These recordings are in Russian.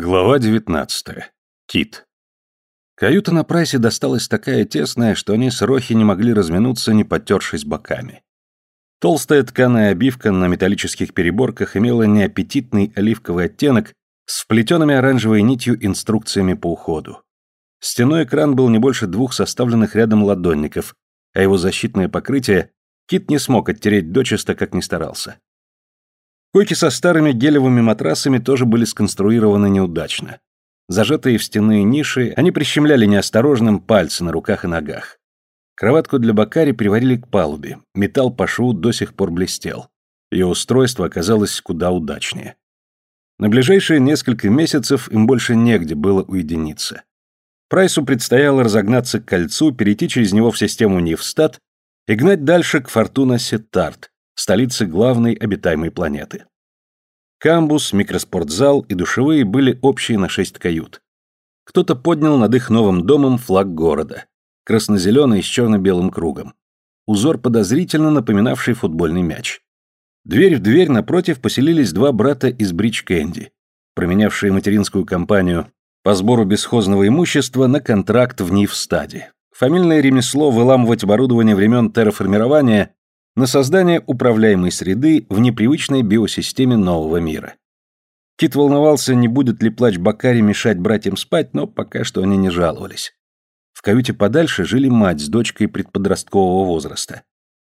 Глава 19. Кит. Каюта на прайсе досталась такая тесная, что они с Рохи не могли разминуться, не подтершись боками. Толстая тканая обивка на металлических переборках имела неаппетитный оливковый оттенок с вплетенными оранжевой нитью инструкциями по уходу. Стеной экран был не больше двух составленных рядом ладонников, а его защитное покрытие Кит не смог оттереть дочисто, как ни старался. Койки со старыми гелевыми матрасами тоже были сконструированы неудачно. Зажатые в стенные ниши, они прищемляли неосторожным пальцы на руках и ногах. Кроватку для Бакари приварили к палубе, металл по шву до сих пор блестел. Ее устройство оказалось куда удачнее. На ближайшие несколько месяцев им больше негде было уединиться. Прайсу предстояло разогнаться к кольцу, перейти через него в систему Нивстат и гнать дальше к Фортуна Сеттарт, столице главной обитаемой планеты. Камбус, микроспортзал и душевые были общие на шесть кают. Кто-то поднял над их новым домом флаг города, красно-зеленый с черно-белым кругом. Узор подозрительно напоминавший футбольный мяч. Дверь в дверь напротив поселились два брата из Бридж Кэнди, променявшие материнскую компанию по сбору бесхозного имущества на контракт в Нивстаде. Фамильное ремесло выламывать оборудование времен терраформирования на создание управляемой среды в непривычной биосистеме нового мира. Кит волновался, не будет ли плач Бакари мешать братьям спать, но пока что они не жаловались. В каюте подальше жили мать с дочкой предподросткового возраста.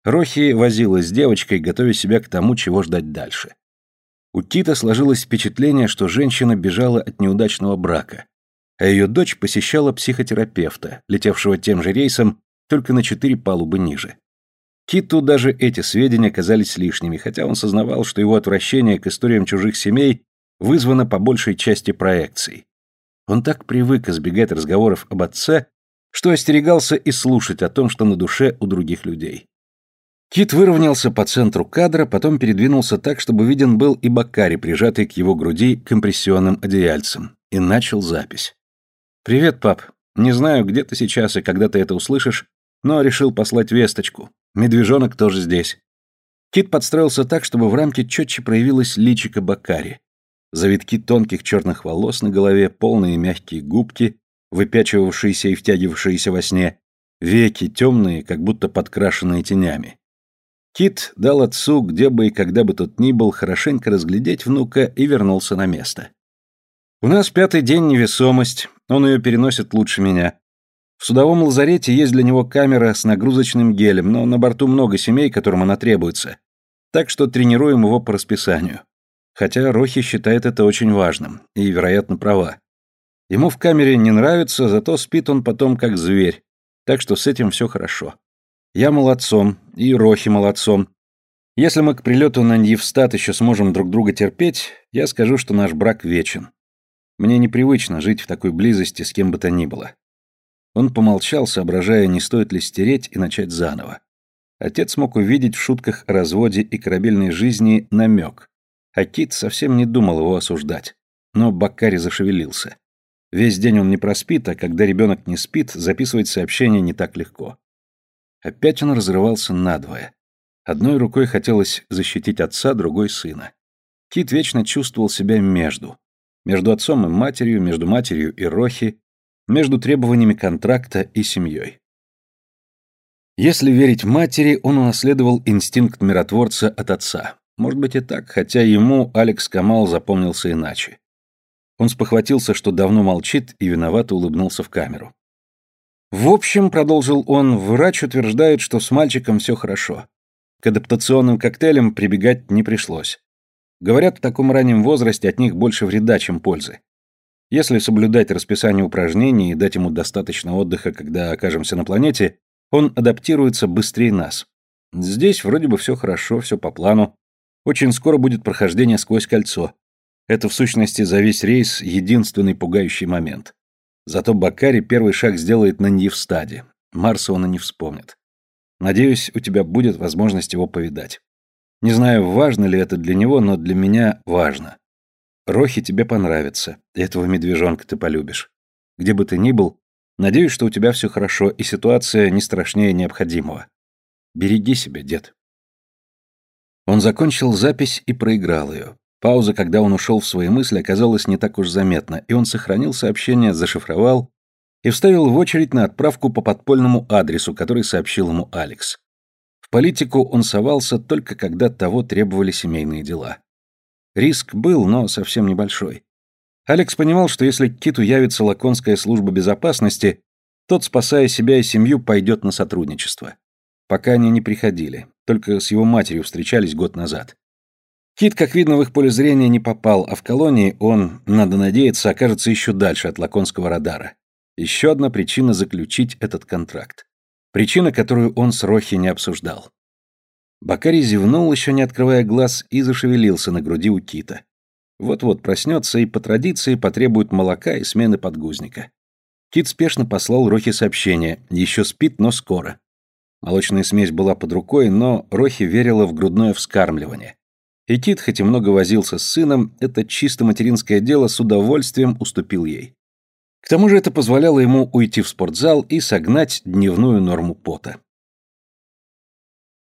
Рохи возилась с девочкой, готовя себя к тому, чего ждать дальше. У Кита сложилось впечатление, что женщина бежала от неудачного брака, а ее дочь посещала психотерапевта, летевшего тем же рейсом, только на четыре палубы ниже. Киту даже эти сведения казались лишними, хотя он сознавал, что его отвращение к историям чужих семей вызвано по большей части проекцией. Он так привык избегать разговоров об отце, что остерегался и слушать о том, что на душе у других людей. Кит выровнялся по центру кадра, потом передвинулся так, чтобы виден был и Бакари, прижатый к его груди компрессионным одеяльцем, и начал запись. «Привет, пап. Не знаю, где ты сейчас и когда ты это услышишь, но решил послать весточку. Медвежонок тоже здесь. Кит подстроился так, чтобы в рамке четче проявилось личико Бакари. Завитки тонких черных волос на голове, полные мягкие губки, выпячивавшиеся и втягивавшиеся во сне, веки темные, как будто подкрашенные тенями. Кит дал отцу, где бы и когда бы тот ни был, хорошенько разглядеть внука и вернулся на место. «У нас пятый день невесомость, он ее переносит лучше меня. В судовом лазарете есть для него камера с нагрузочным гелем, но на борту много семей, которым она требуется. Так что тренируем его по расписанию. Хотя Рохи считает это очень важным, и, вероятно, права. Ему в камере не нравится, зато спит он потом как зверь. Так что с этим все хорошо. Я молодцом, и Рохи молодцом. Если мы к прилету на Ньевстат еще сможем друг друга терпеть, я скажу, что наш брак вечен. Мне непривычно жить в такой близости с кем бы то ни было. Он помолчал, соображая, не стоит ли стереть и начать заново. Отец мог увидеть в шутках о разводе и корабельной жизни намек, а Кит совсем не думал его осуждать. Но Бакари зашевелился. Весь день он не проспит, а когда ребенок не спит, записывать сообщение не так легко. Опять он разрывался надвое. Одной рукой хотелось защитить отца, другой — сына. Кит вечно чувствовал себя между. Между отцом и матерью, между матерью и Рохи, между требованиями контракта и семьей. Если верить матери, он унаследовал инстинкт миротворца от отца. Может быть и так, хотя ему Алекс Камал запомнился иначе. Он спохватился, что давно молчит, и виновато улыбнулся в камеру. В общем, продолжил он, врач утверждает, что с мальчиком все хорошо. К адаптационным коктейлям прибегать не пришлось. Говорят, в таком раннем возрасте от них больше вреда, чем пользы. Если соблюдать расписание упражнений и дать ему достаточно отдыха, когда окажемся на планете, он адаптируется быстрее нас. Здесь вроде бы все хорошо, все по плану. Очень скоро будет прохождение сквозь кольцо. Это в сущности за весь рейс единственный пугающий момент. Зато Бакари первый шаг сделает на Ньевстаде. Марса он и не вспомнит. Надеюсь, у тебя будет возможность его повидать. Не знаю, важно ли это для него, но для меня важно. Рохи тебе понравится, этого медвежонка ты полюбишь. Где бы ты ни был, надеюсь, что у тебя все хорошо, и ситуация не страшнее необходимого. Береги себя, дед. Он закончил запись и проиграл ее. Пауза, когда он ушел в свои мысли, оказалась не так уж заметна, и он сохранил сообщение, зашифровал и вставил в очередь на отправку по подпольному адресу, который сообщил ему Алекс. В политику он совался только когда того требовали семейные дела. Риск был, но совсем небольшой. Алекс понимал, что если к Киту явится Лаконская служба безопасности, тот, спасая себя и семью, пойдет на сотрудничество. Пока они не приходили, только с его матерью встречались год назад. Кит, как видно, в их поле зрения не попал, а в колонии он, надо надеяться, окажется еще дальше от лаконского радара. Еще одна причина заключить этот контракт. Причина, которую он с Рохи не обсуждал. Бакари зевнул, еще не открывая глаз, и зашевелился на груди у Кита. Вот-вот проснется и по традиции потребует молока и смены подгузника. Кит спешно послал Рохе сообщение, еще спит, но скоро. Молочная смесь была под рукой, но Рохи верила в грудное вскармливание. И Кит, хоть и много возился с сыном, это чисто материнское дело с удовольствием уступил ей. К тому же это позволяло ему уйти в спортзал и согнать дневную норму пота.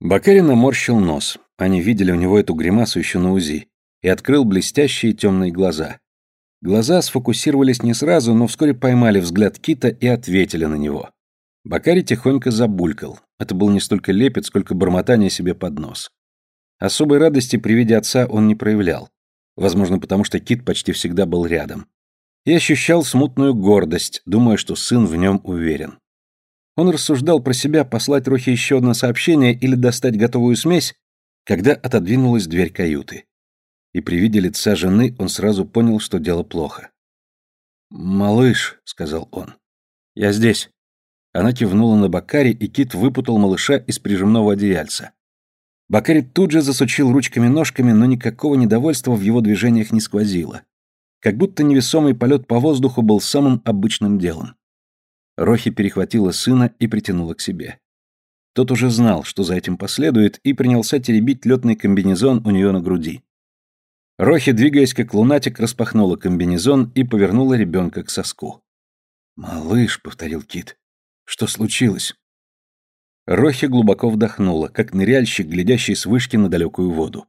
Бакарин наморщил нос. Они видели у него эту гримасу еще на УЗИ. И открыл блестящие темные глаза. Глаза сфокусировались не сразу, но вскоре поймали взгляд Кита и ответили на него. Бакари тихонько забулькал. Это был не столько лепет, сколько бормотание себе под нос. Особой радости при виде отца он не проявлял. Возможно, потому что Кит почти всегда был рядом. И ощущал смутную гордость, думая, что сын в нем уверен. Он рассуждал про себя послать Рохе еще одно сообщение или достать готовую смесь, когда отодвинулась дверь каюты. И при виде лица жены он сразу понял, что дело плохо. «Малыш», — сказал он, — «я здесь». Она кивнула на Бакари, и Кит выпутал малыша из прижимного одеяльца. Бакари тут же засучил ручками-ножками, но никакого недовольства в его движениях не сквозило. Как будто невесомый полет по воздуху был самым обычным делом. Рохи перехватила сына и притянула к себе. Тот уже знал, что за этим последует, и принялся теребить летный комбинезон у нее на груди. Рохи, двигаясь как лунатик, распахнула комбинезон и повернула ребенка к соску. «Малыш», — повторил Кит, — «что случилось?» Рохи глубоко вдохнула, как ныряльщик, глядящий с вышки на далекую воду.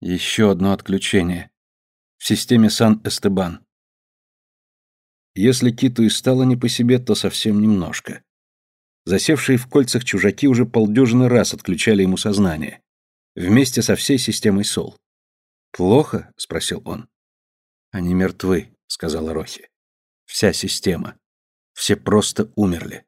Еще одно отключение. В системе Сан-Эстебан. Если Киту и стало не по себе, то совсем немножко. Засевшие в кольцах чужаки уже полдюжины раз отключали ему сознание. Вместе со всей системой СОЛ. «Плохо?» — спросил он. «Они мертвы», — сказала Рохи. «Вся система. Все просто умерли».